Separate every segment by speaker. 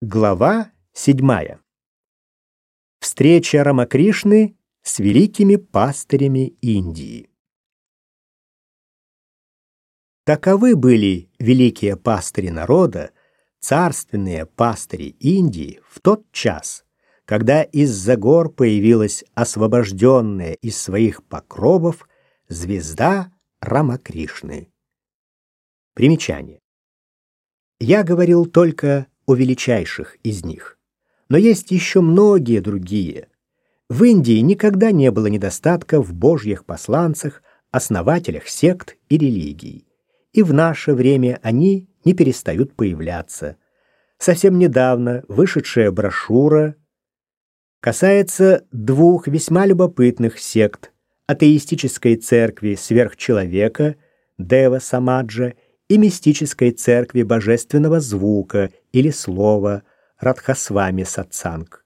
Speaker 1: Глава 7. Встреча Рамакришны с великими пастырями Индии. Таковы были великие пастыри народа, царственные пастыри Индии в тот час, когда из-за гор появилась освобожденная из своих покровов звезда Рамакришны. Примечание. Я говорил только о величайших из них. Но есть еще многие другие. В Индии никогда не было недостатка в божьих посланцах, основателях сект и религий. И в наше время они не перестают появляться. Совсем недавно вышедшая брошюра касается двух весьма любопытных сект атеистической церкви сверхчеловека Дева Самаджа и мистической церкви божественного звука или слова Радхасвами Сатсанг.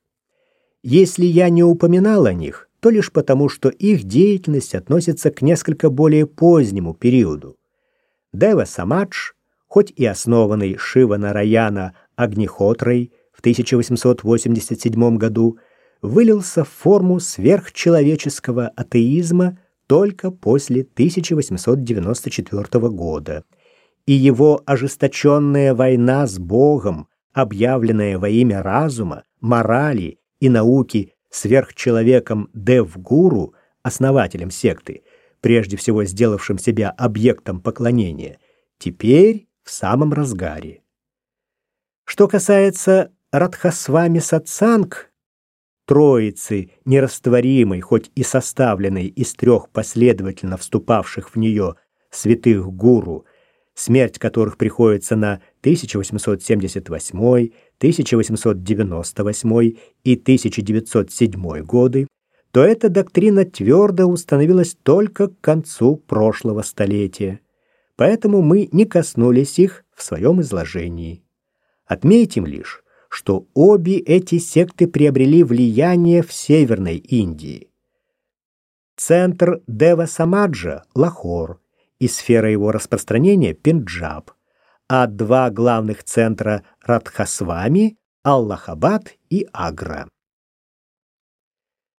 Speaker 1: Если я не упоминал о них, то лишь потому, что их деятельность относится к несколько более позднему периоду. Дева Самадж, хоть и основанный Шива Нараяна Агнихотрой в 1887 году, вылился в форму сверхчеловеческого атеизма только после 1894 года – и его ожесточенная война с Богом, объявленная во имя разума, морали и науки сверхчеловеком Девгуру, основателем секты, прежде всего сделавшим себя объектом поклонения, теперь в самом разгаре. Что касается Радхасвами Сатсанг, троицы нерастворимой, хоть и составленной из трех последовательно вступавших в нее святых гуру, смерть которых приходится на 1878, 1898 и 1907 годы, то эта доктрина твердо установилась только к концу прошлого столетия. Поэтому мы не коснулись их в своем изложении. Отметим лишь, что обе эти секты приобрели влияние в Северной Индии. Центр Дева Самаджа – Лахор, и сфера его распространения – Пенджаб, а два главных центра Радхасвами – Аллахабад и Агра.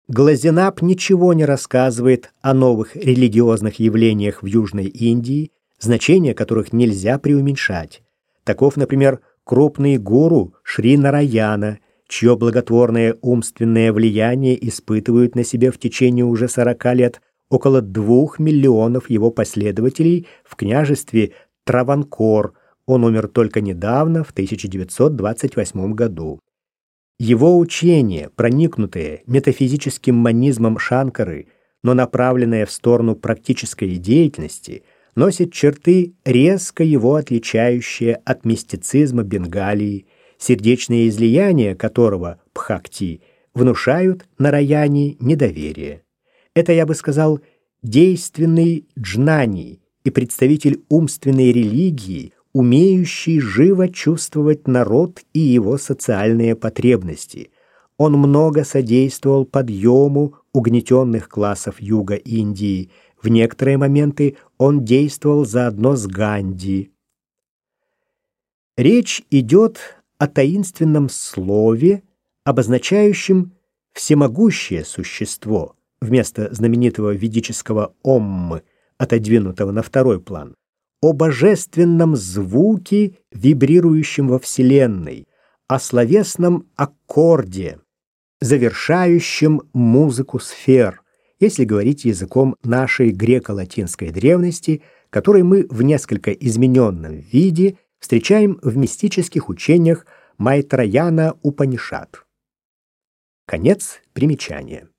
Speaker 1: Глазенап ничего не рассказывает о новых религиозных явлениях в Южной Индии, значение которых нельзя преуменьшать. Таков, например, крупный гуру Шри Нараяна, чье благотворное умственное влияние испытывают на себе в течение уже 40 лет около двух миллионов его последователей в княжестве Траванкор. Он умер только недавно, в 1928 году. Его учение, проникнутое метафизическим манизмом Шанкары, но направленное в сторону практической деятельности, носит черты, резко его отличающие от мистицизма Бенгалии, сердечные излияния которого, Пхакти, внушают на Раяне недоверие. Это, я бы сказал, действенный джнани и представитель умственной религии, умеющий живо чувствовать народ и его социальные потребности. Он много содействовал подъему угнетенных классов юга Индии. В некоторые моменты он действовал заодно с Ганди. Речь идет о таинственном слове, обозначающем всемогущее существо – вместо знаменитого ведического «Оммы», отодвинутого на второй план, о божественном звуке, вибрирующем во Вселенной, о словесном аккорде, завершающем музыку сфер, если говорить языком нашей греко-латинской древности, который мы в несколько измененном виде встречаем в мистических учениях Майтраяна Упанишат. Конец примечания.